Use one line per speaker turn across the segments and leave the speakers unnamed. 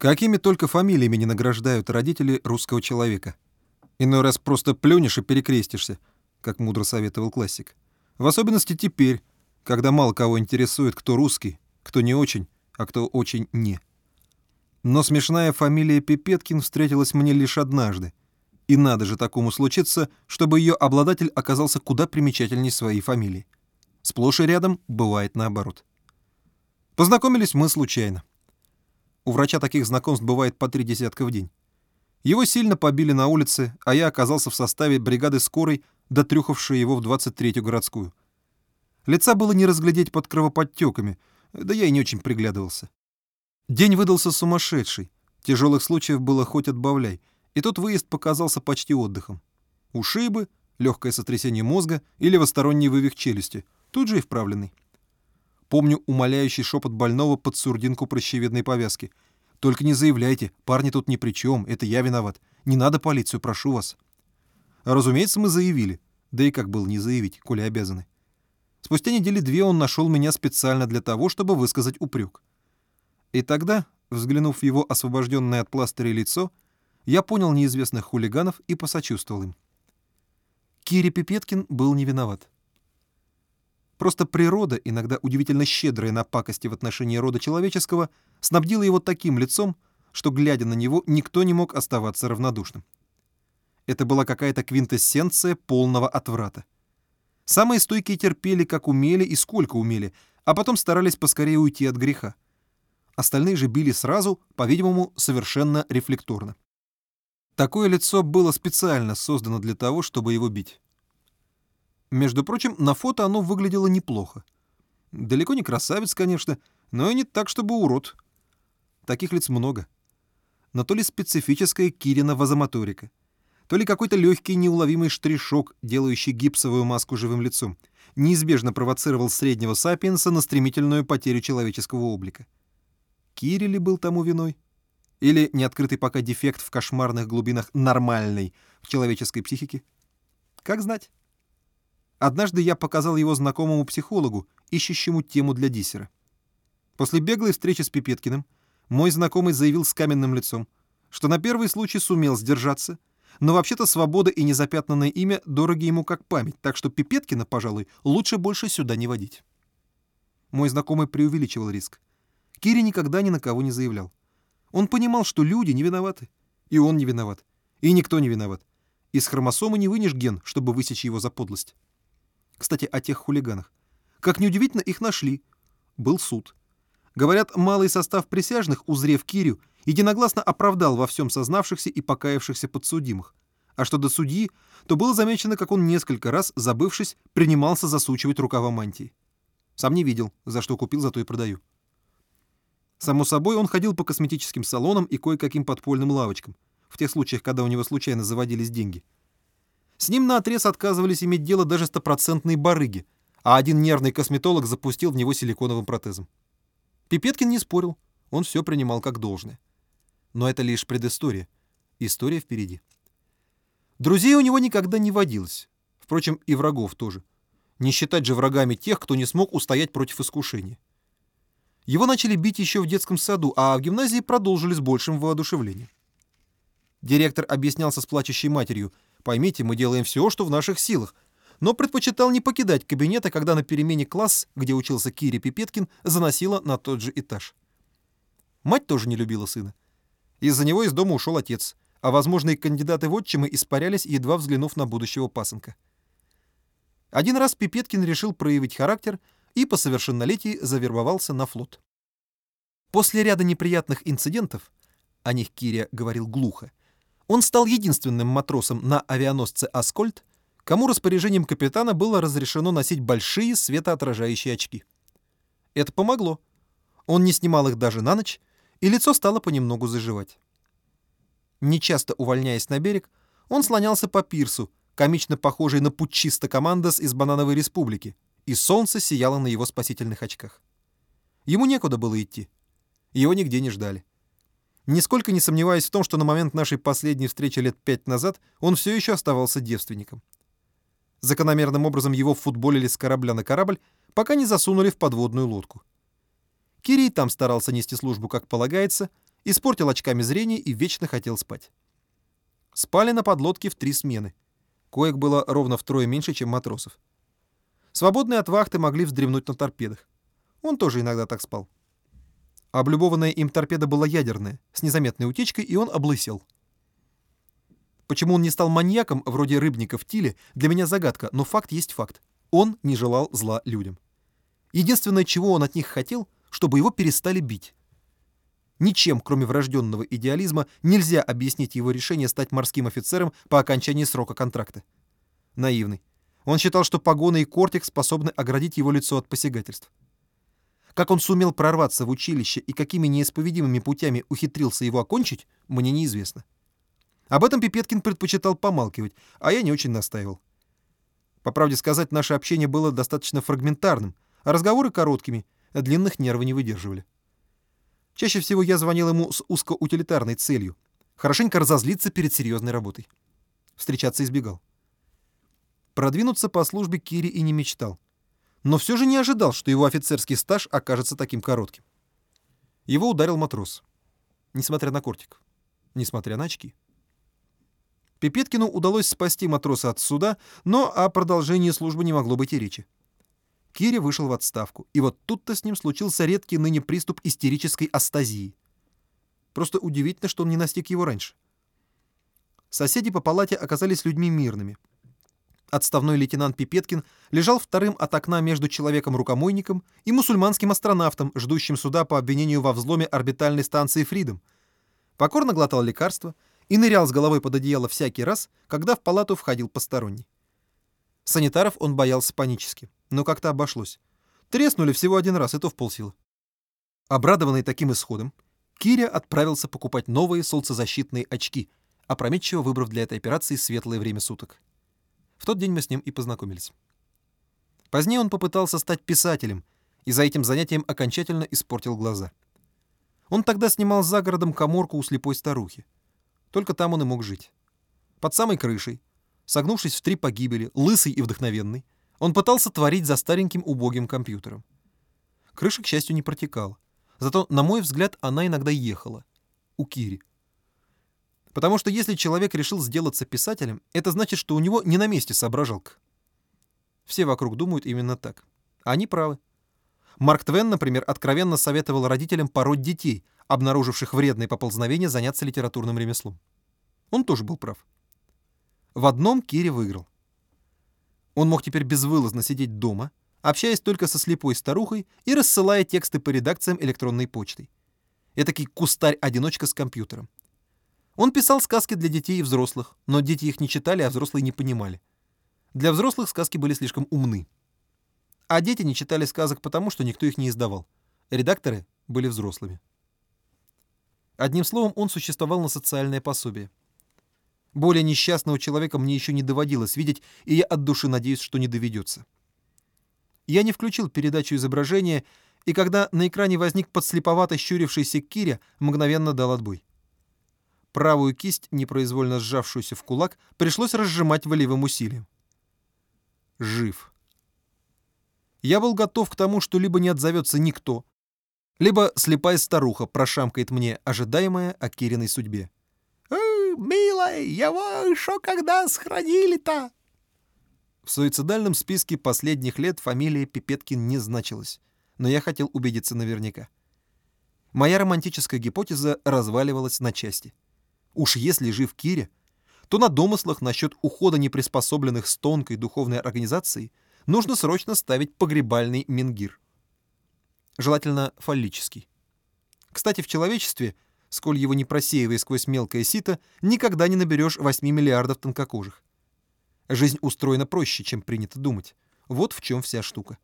Какими только фамилиями не награждают родители русского человека. Иной раз просто плюнешь и перекрестишься, как мудро советовал классик. В особенности теперь, когда мало кого интересует, кто русский, кто не очень, а кто очень не. Но смешная фамилия Пипеткин встретилась мне лишь однажды. И надо же такому случиться, чтобы ее обладатель оказался куда примечательнее своей фамилии. Сплошь и рядом бывает наоборот. Познакомились мы случайно. У врача таких знакомств бывает по три десятка в день. Его сильно побили на улице, а я оказался в составе бригады скорой, дотрюхавшей его в 23-ю городскую. Лица было не разглядеть под кровоподтеками, да я и не очень приглядывался. День выдался сумасшедший. Тяжелых случаев было хоть отбавляй, и тот выезд показался почти отдыхом. Ушибы, легкое сотрясение мозга или восторонний вывих челюсти, тут же и вправленный. Помню умоляющий шепот больного под сурдинку прощевидной повязки. «Только не заявляйте, парни тут ни при чем, это я виноват. Не надо полицию, прошу вас». разумеется, мы заявили. Да и как было не заявить, коли обязаны. Спустя недели две он нашел меня специально для того, чтобы высказать упрек. И тогда, взглянув в его освобожденное от пластыря лицо, я понял неизвестных хулиганов и посочувствовал им. Кири Пипеткин был не виноват. Просто природа, иногда удивительно щедрая на пакости в отношении рода человеческого, снабдила его таким лицом, что, глядя на него, никто не мог оставаться равнодушным. Это была какая-то квинтэссенция полного отврата. Самые стойкие терпели, как умели и сколько умели, а потом старались поскорее уйти от греха. Остальные же били сразу, по-видимому, совершенно рефлекторно. Такое лицо было специально создано для того, чтобы его бить. Между прочим, на фото оно выглядело неплохо. Далеко не красавец, конечно, но и не так, чтобы урод. Таких лиц много. Но то ли специфическая Кирина вазомоторика, то ли какой-то легкий неуловимый штришок, делающий гипсовую маску живым лицом, неизбежно провоцировал среднего сапиенса на стремительную потерю человеческого облика. Кири ли был тому виной? Или неоткрытый пока дефект в кошмарных глубинах нормальной в человеческой психике? Как знать? Однажды я показал его знакомому психологу, ищущему тему для диссера. После беглой встречи с Пипеткиным мой знакомый заявил с каменным лицом, что на первый случай сумел сдержаться, но вообще-то свобода и незапятнанное имя дороги ему как память, так что Пипеткина, пожалуй, лучше больше сюда не водить. Мой знакомый преувеличивал риск. Кири никогда ни на кого не заявлял. Он понимал, что люди не виноваты. И он не виноват. И никто не виноват. Из хромосомы не вынешь ген, чтобы высечь его за подлость. Кстати, о тех хулиганах. Как неудивительно, их нашли. Был суд. Говорят, малый состав присяжных, узрев Кирю, единогласно оправдал во всем сознавшихся и покаявшихся подсудимых. А что до судьи, то было замечено, как он несколько раз, забывшись, принимался засучивать рукава мантии. Сам не видел, за что купил, зато и продаю. Само собой, он ходил по косметическим салонам и кое-каким подпольным лавочкам, в тех случаях, когда у него случайно заводились деньги — с ним наотрез отказывались иметь дело даже стопроцентные барыги, а один нервный косметолог запустил в него силиконовым протезом. Пипеткин не спорил, он все принимал как должное. Но это лишь предыстория. История впереди. Друзей у него никогда не водилось. Впрочем, и врагов тоже. Не считать же врагами тех, кто не смог устоять против искушения. Его начали бить еще в детском саду, а в гимназии продолжили с большим воодушевлением. Директор объяснялся с плачущей матерью — Поймите, мы делаем все, что в наших силах. Но предпочитал не покидать кабинета, когда на перемене класс, где учился Кири Пипеткин, заносила на тот же этаж. Мать тоже не любила сына. Из-за него из дома ушел отец, а возможные кандидаты в отчимы испарялись, едва взглянув на будущего пасынка. Один раз Пипеткин решил проявить характер и по совершеннолетии завербовался на флот. После ряда неприятных инцидентов, о них Киря говорил глухо, он стал единственным матросом на авианосце «Аскольд», кому распоряжением капитана было разрешено носить большие светоотражающие очки. Это помогло. Он не снимал их даже на ночь, и лицо стало понемногу заживать. Нечасто увольняясь на берег, он слонялся по пирсу, комично похожий на путчиста командос из Банановой республики, и солнце сияло на его спасительных очках. Ему некуда было идти. Его нигде не ждали нисколько не сомневаясь в том, что на момент нашей последней встречи лет пять назад он все еще оставался девственником. Закономерным образом его футболили с корабля на корабль, пока не засунули в подводную лодку. Кирий там старался нести службу как полагается, испортил очками зрение и вечно хотел спать. Спали на подлодке в три смены. Коек было ровно втрое меньше, чем матросов. Свободные от вахты могли вздремнуть на торпедах. Он тоже иногда так спал. Облюбованная им торпеда была ядерная, с незаметной утечкой, и он облысел. Почему он не стал маньяком, вроде рыбника в Тиле, для меня загадка, но факт есть факт. Он не желал зла людям. Единственное, чего он от них хотел, чтобы его перестали бить. Ничем, кроме врожденного идеализма, нельзя объяснить его решение стать морским офицером по окончании срока контракта. Наивный. Он считал, что погоны и кортик способны оградить его лицо от посягательств. Как он сумел прорваться в училище и какими неисповедимыми путями ухитрился его окончить, мне неизвестно. Об этом Пипеткин предпочитал помалкивать, а я не очень настаивал. По правде сказать, наше общение было достаточно фрагментарным, а разговоры короткими, а длинных нервы не выдерживали. Чаще всего я звонил ему с узкоутилитарной целью — хорошенько разозлиться перед серьезной работой. Встречаться избегал. Продвинуться по службе Кири и не мечтал. Но все же не ожидал, что его офицерский стаж окажется таким коротким. Его ударил матрос. Несмотря на кортик. Несмотря на очки. Пипеткину удалось спасти матроса от суда, но о продолжении службы не могло быть и речи. Кири вышел в отставку, и вот тут-то с ним случился редкий ныне приступ истерической астазии. Просто удивительно, что он не настиг его раньше. Соседи по палате оказались людьми мирными. Отставной лейтенант Пипеткин лежал вторым от окна между человеком-рукомойником и мусульманским астронавтом, ждущим суда по обвинению во взломе орбитальной станции «Фридом». Покорно глотал лекарства и нырял с головой под одеяло всякий раз, когда в палату входил посторонний. Санитаров он боялся панически, но как-то обошлось. Треснули всего один раз, и то в полсилы. Обрадованный таким исходом, Киря отправился покупать новые солнцезащитные очки, опрометчиво выбрав для этой операции светлое время суток. В тот день мы с ним и познакомились. Позднее он попытался стать писателем, и за этим занятием окончательно испортил глаза. Он тогда снимал за городом коморку у слепой старухи. Только там он и мог жить. Под самой крышей, согнувшись в три погибели, лысый и вдохновенный, он пытался творить за стареньким убогим компьютером. Крыша, к счастью, не протекала. Зато, на мой взгляд, она иногда ехала. У Кири. Потому что если человек решил сделаться писателем, это значит, что у него не на месте соображалка. Все вокруг думают именно так. Они правы. Марк Твен, например, откровенно советовал родителям пороть детей, обнаруживших вредные поползновения, заняться литературным ремеслом. Он тоже был прав. В одном Кири выиграл. Он мог теперь безвылазно сидеть дома, общаясь только со слепой старухой и рассылая тексты по редакциям электронной почтой. Этакий кустарь-одиночка с компьютером. Он писал сказки для детей и взрослых, но дети их не читали, а взрослые не понимали. Для взрослых сказки были слишком умны. А дети не читали сказок потому, что никто их не издавал. Редакторы были взрослыми. Одним словом, он существовал на социальное пособие. Более несчастного человека мне еще не доводилось видеть, и я от души надеюсь, что не доведется. Я не включил передачу изображения, и когда на экране возник подслеповато щурившийся Киря, мгновенно дал отбой. Правую кисть, непроизвольно сжавшуюся в кулак, пришлось разжимать волевым усилием. Жив. Я был готов к тому, что либо не отзовется никто, либо слепая старуха прошамкает мне ожидаемое о Кириной судьбе.
«Э, «Милая, его еще когда схоронили-то?»
В суицидальном списке последних лет фамилия Пипеткин не значилась, но я хотел убедиться наверняка. Моя романтическая гипотеза разваливалась на части. Уж если жив Киря, то на домыслах насчет ухода неприспособленных с тонкой духовной организацией нужно срочно ставить погребальный менгир желательно фаллический. Кстати, в человечестве, сколь его не просеивая сквозь мелкое сито, никогда не наберешь 8 миллиардов тонкокожих. Жизнь устроена проще, чем принято думать. Вот в чем вся штука.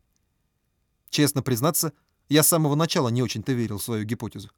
Честно признаться, я с самого начала не очень-то верил в свою гипотезу.